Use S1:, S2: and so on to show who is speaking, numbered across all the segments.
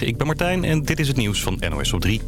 S1: Ik ben Martijn en dit is het nieuws van NOS op 3.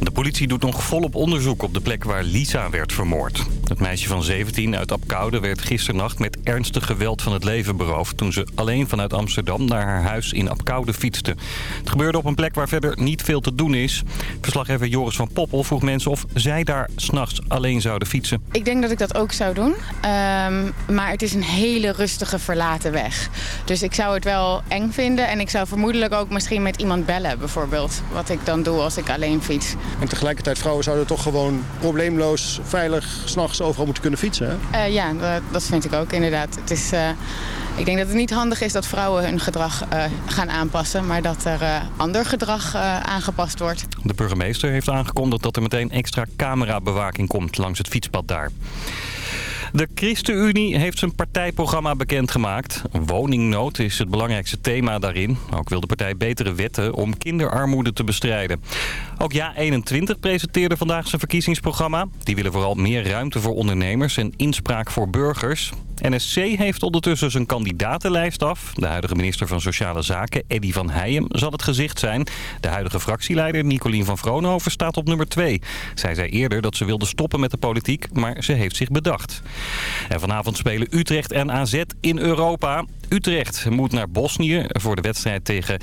S1: De politie doet nog volop onderzoek op de plek waar Lisa werd vermoord. Het meisje van 17 uit Apkoude werd gisternacht met ernstig geweld van het leven beroofd... toen ze alleen vanuit Amsterdam naar haar huis in Apkoude fietste. Het gebeurde op een plek waar verder niet veel te doen is. Verslaggever Joris van Poppel vroeg mensen of zij daar s'nachts alleen zouden fietsen.
S2: Ik denk dat ik dat ook zou doen. Ehm, maar het is een hele rustige verlaten weg. Dus ik zou het wel eng vinden. En ik zou vermoedelijk ook misschien met iemand bellen bijvoorbeeld. Wat ik dan doe als ik alleen fiets.
S3: En tegelijkertijd, vrouwen zouden toch gewoon probleemloos, veilig, s'nachts overal moeten kunnen fietsen. Hè?
S2: Uh, ja, dat, dat, vind ik ook inderdaad. Het is, uh, ik denk dat het niet handig is dat vrouwen hun gedrag uh, gaan aanpassen... maar dat er ander gedrag aangepast wordt.
S1: De burgemeester heeft aangekondigd dat er meteen extra camerabewaking komt langs het fietspad daar. De ChristenUnie heeft zijn partijprogramma bekendgemaakt. Woningnood is het belangrijkste thema daarin. Ook wil de partij betere wetten om kinderarmoede te bestrijden. Ook Ja21 presenteerde vandaag zijn verkiezingsprogramma. Die willen vooral meer ruimte voor ondernemers en inspraak voor burgers. NSC heeft ondertussen zijn kandidatenlijst af. De huidige minister van Sociale Zaken, Eddy van Heijem, zal het gezicht zijn. De huidige fractieleider, Nicolien van Vroonhoven, staat op nummer 2. Zij zei eerder dat ze wilde stoppen met de politiek, maar ze heeft zich bedacht. En vanavond spelen Utrecht en AZ in Europa. Utrecht moet naar Bosnië voor de wedstrijd tegen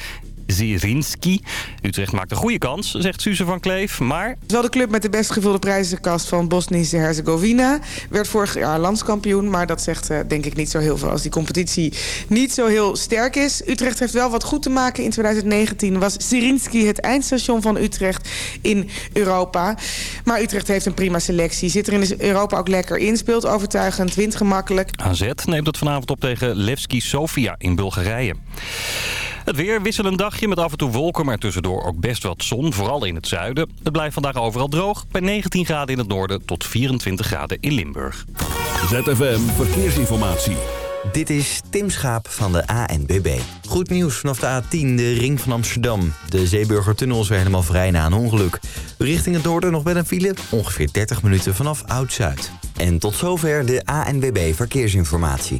S1: Zirinski. Utrecht maakt een goede kans, zegt Suze van Kleef, maar... Het
S4: is wel de club met de best gevulde prijzenkast van Bosnische-Herzegovina. Werd vorig jaar landskampioen, maar dat zegt uh, denk ik niet zo heel veel... als die competitie niet zo heel sterk is. Utrecht heeft wel wat goed te maken. In 2019 was Zirinski het eindstation van Utrecht in Europa. Maar Utrecht heeft een prima selectie. Zit er in Europa ook lekker in, speelt overtuigend, wint gemakkelijk.
S1: AZ neemt het vanavond op tegen Levski Sofia in Bulgarije. Het weer wisselend dagje met af en toe wolken, maar tussendoor ook best wat zon, vooral in het zuiden. Het blijft vandaag overal droog, bij 19 graden in het noorden tot 24 graden in Limburg.
S5: ZFM Verkeersinformatie.
S6: Dit is Tim Schaap van de ANBB. Goed nieuws vanaf de A10, de ring van Amsterdam. De Zeeburgertunnel is weer helemaal vrij na een ongeluk. Richting het noorden nog wel een file, ongeveer 30 minuten vanaf Oud-Zuid. En tot zover de ANBB Verkeersinformatie.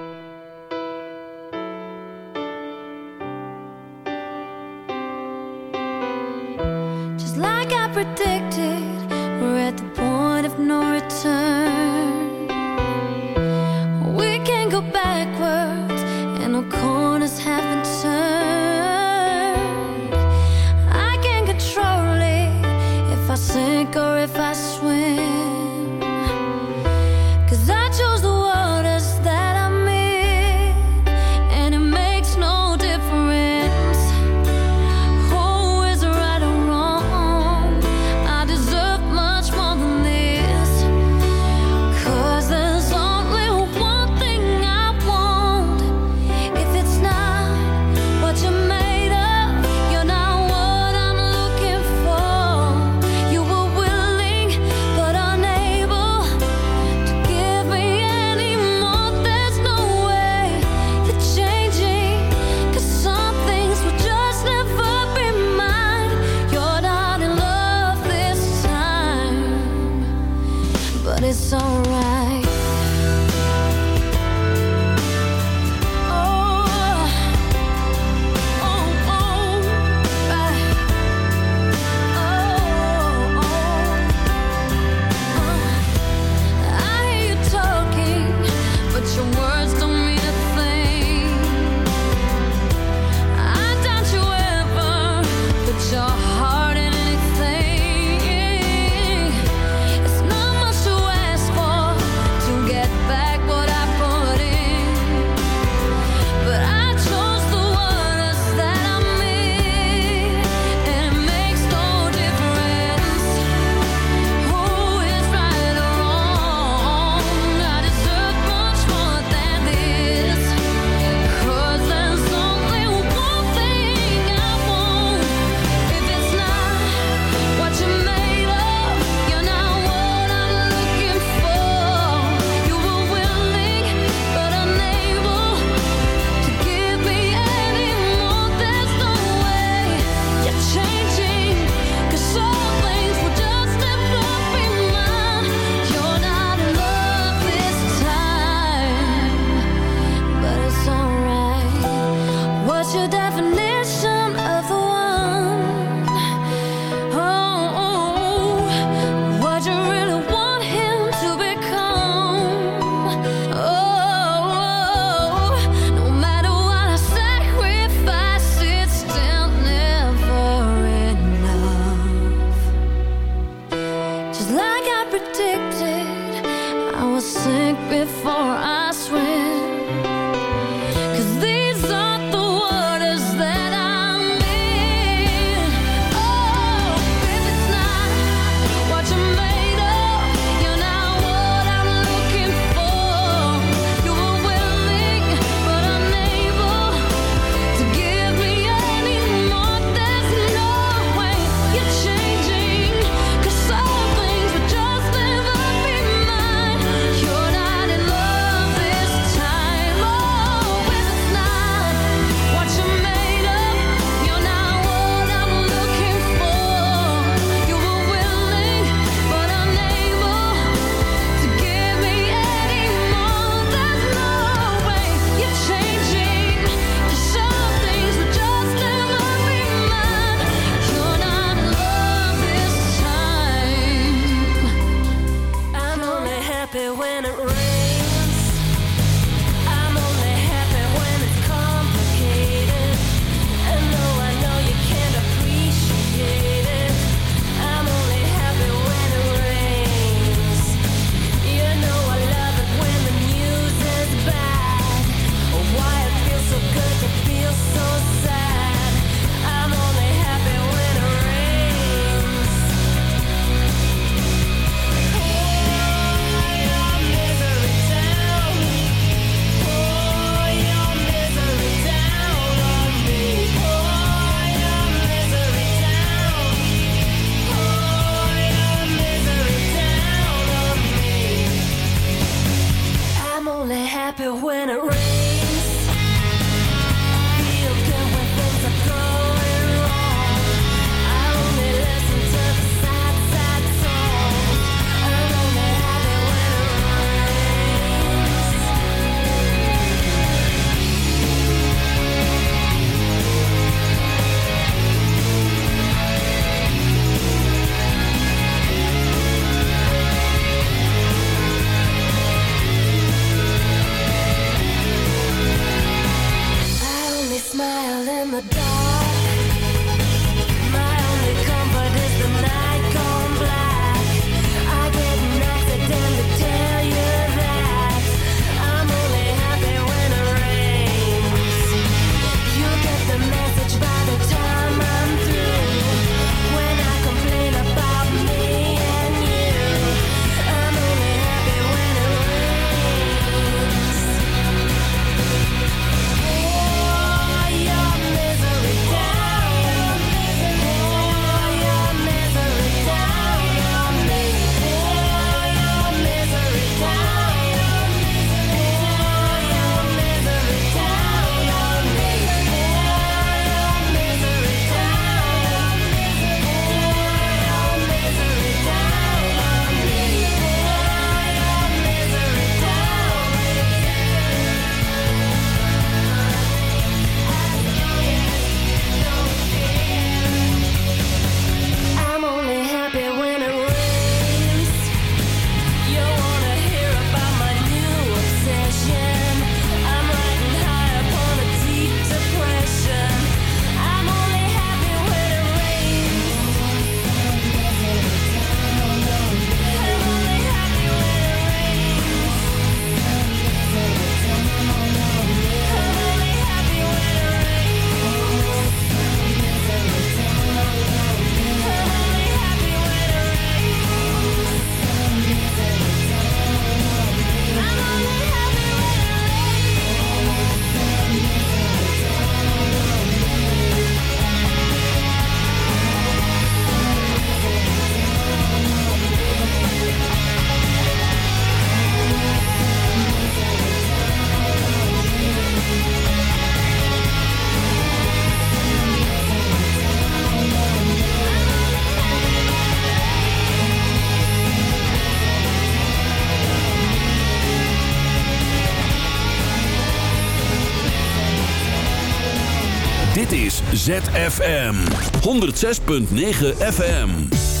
S5: ZFM 106.9 FM.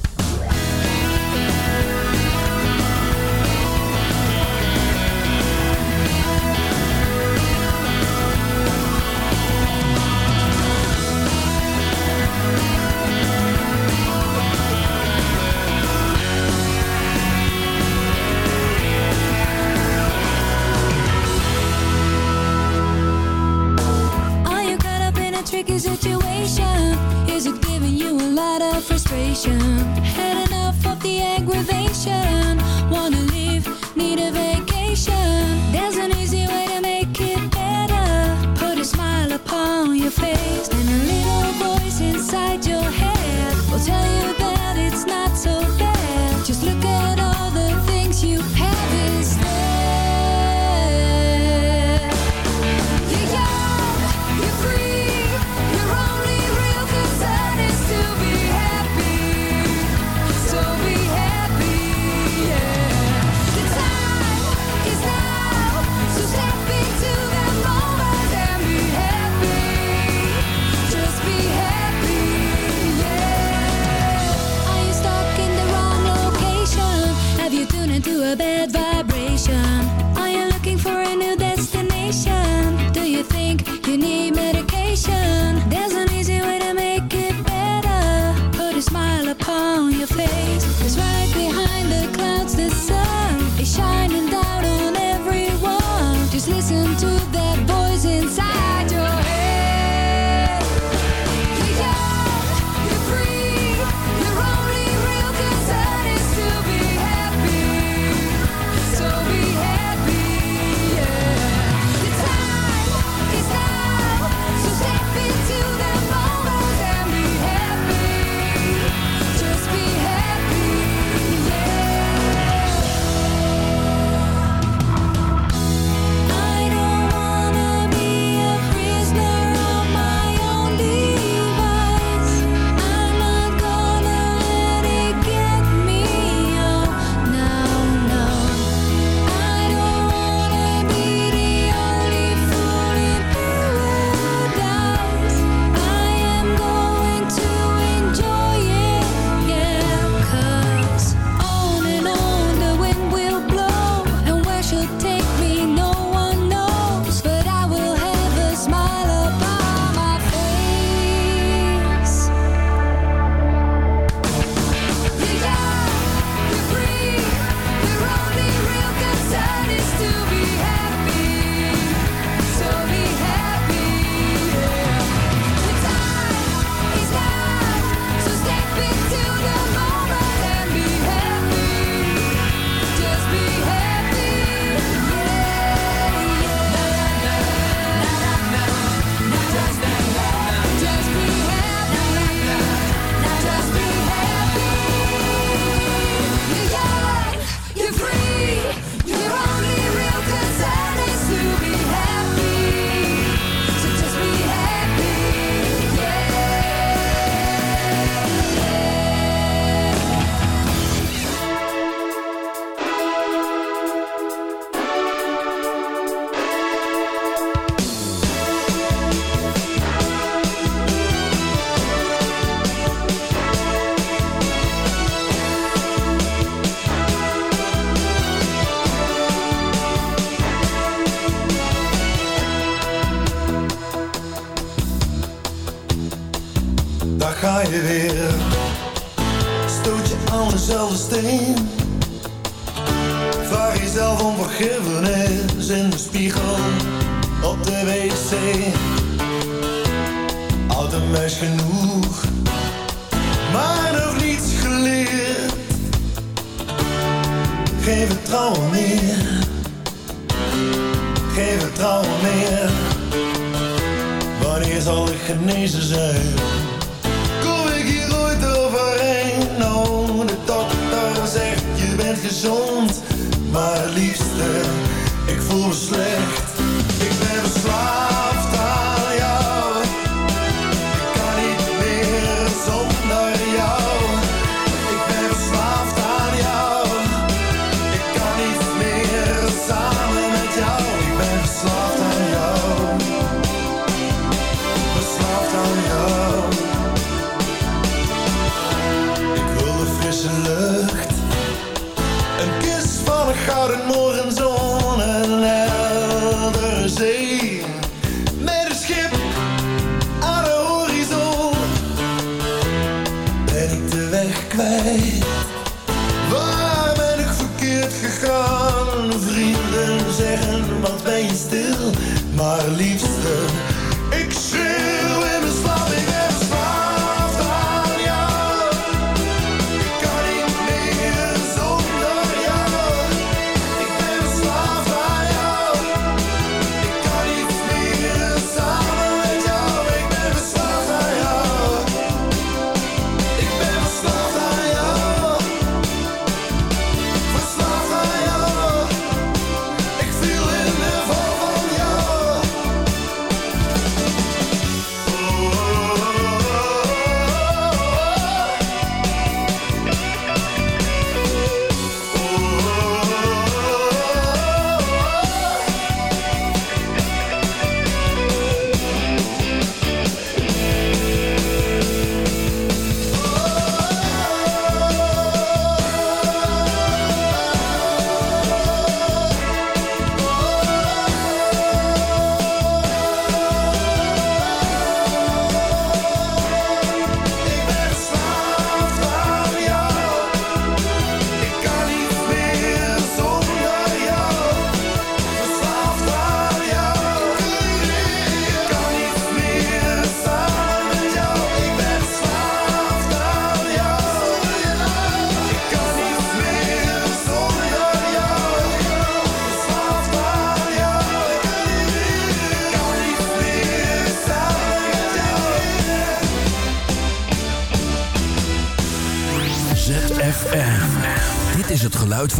S7: station. Had enough of the aggravation.
S8: jezelf om is in de spiegel op de wc. Oud en wijs genoeg, maar nog niets geleerd. Geen vertrouwen meer, geen vertrouwen meer. Wanneer zal ik genezen zijn? Kom ik hier ooit overheen? Nou, de dokter zegt je bent gezond maar liefste, ik voel me slecht.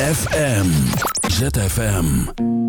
S5: ZFM. ZFM.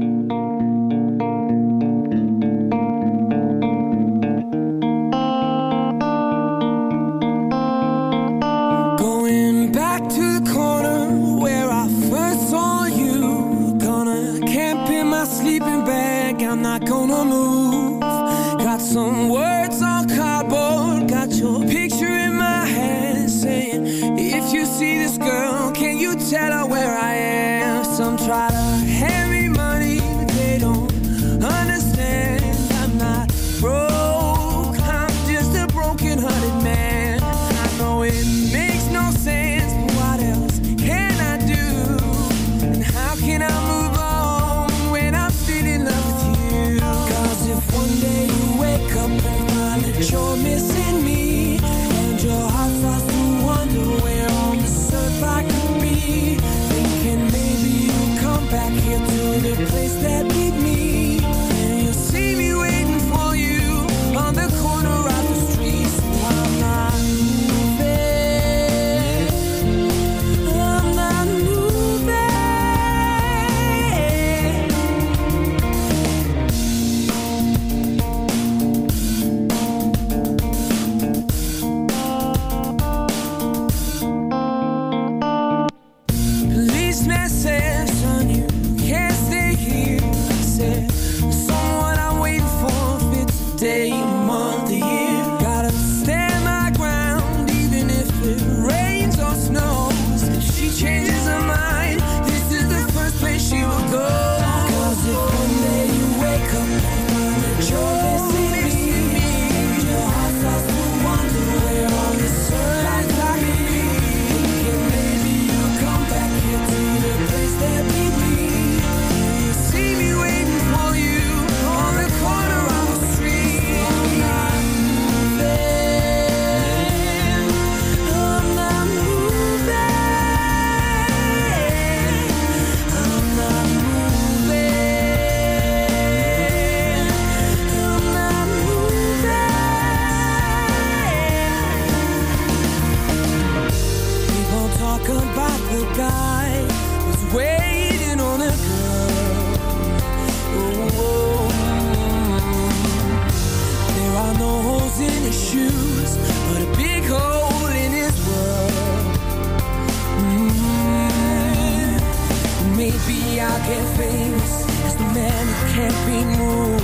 S9: Be
S7: moved.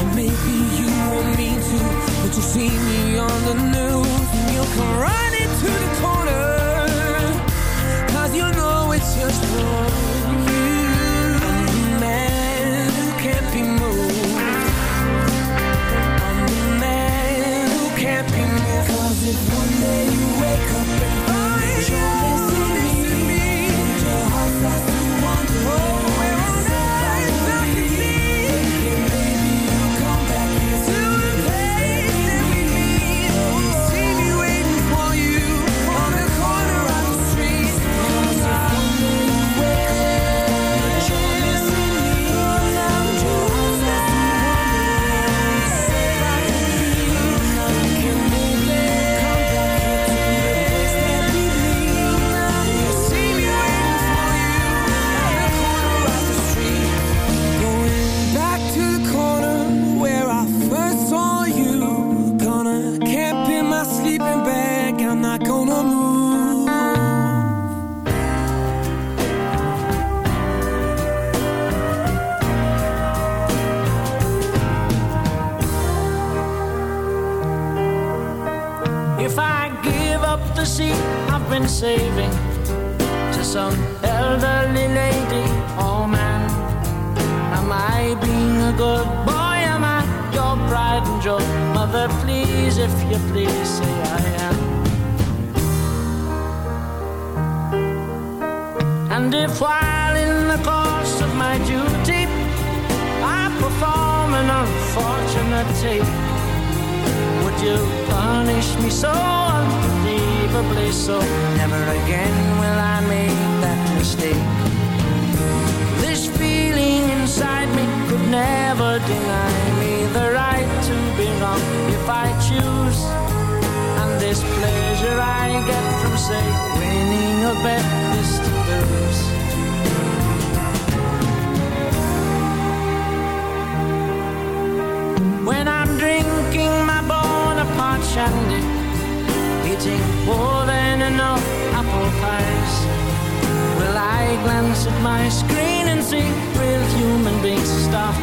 S7: And maybe you want me to, but you see me on the news and you'll come running to the corner. Cause you know it's just wrong. I'm the man who can't be moved.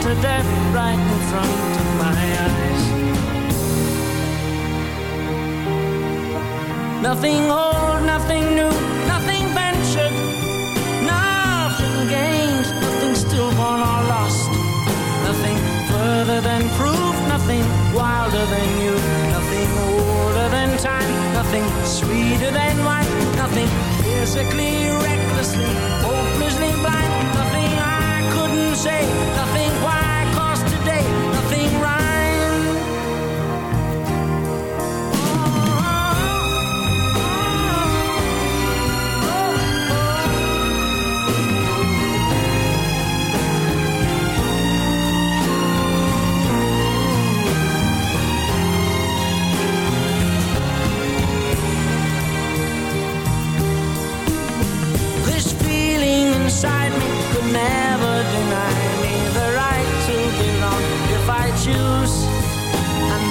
S7: To
S10: death right in front of my eyes? Nothing old, nothing new, nothing ventured, nothing gained, nothing stillborn or lost, nothing further than proof, nothing wilder than you, nothing older than time, nothing sweeter than wine, nothing physically, recklessly, hopelessly blind, nothing I couldn't say, nothing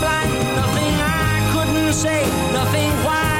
S10: hopelessly nothing I couldn't say, nothing why,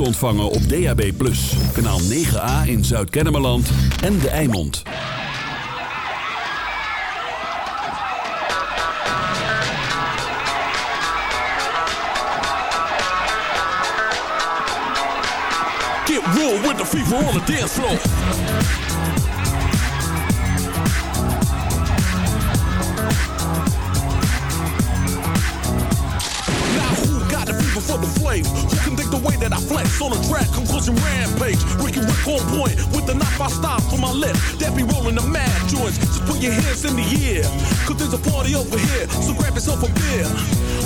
S5: ontvangen op DAB+. Kanaal 9A in Zuid-Kennemerland en De Eimond.
S11: Get real with the the dance floor. flex on the track, conclusion rampage. Ricky Rick on point with the knife I stop for my lip. That be rolling the mad joints. Just put your hands in the air. Cause there's a party over here, so grab yourself a beer.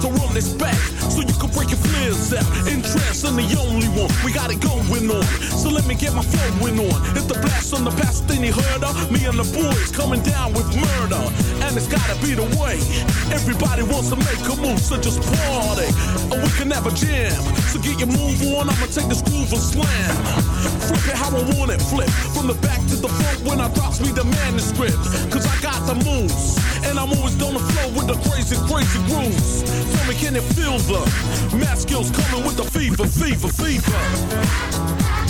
S12: to run
S11: this back so you can break your fears out. Interest, I'm the only one. We got it going on. So let me get my flowing on. It's the blast on the past any heard of. Me and the boys coming down with murder. And it's gotta be the way. Everybody wants to make a move, so just party. Or we can have a jam. So get your move on. I'ma take this groove and slam. Flip it how I want it, flip. From the back to the front when I drops me the manuscript. Cause I got the moves. And I'm always on the flow with the crazy, crazy grooves. Tell me, can it feel the math skills coming with the fever, fever, fever?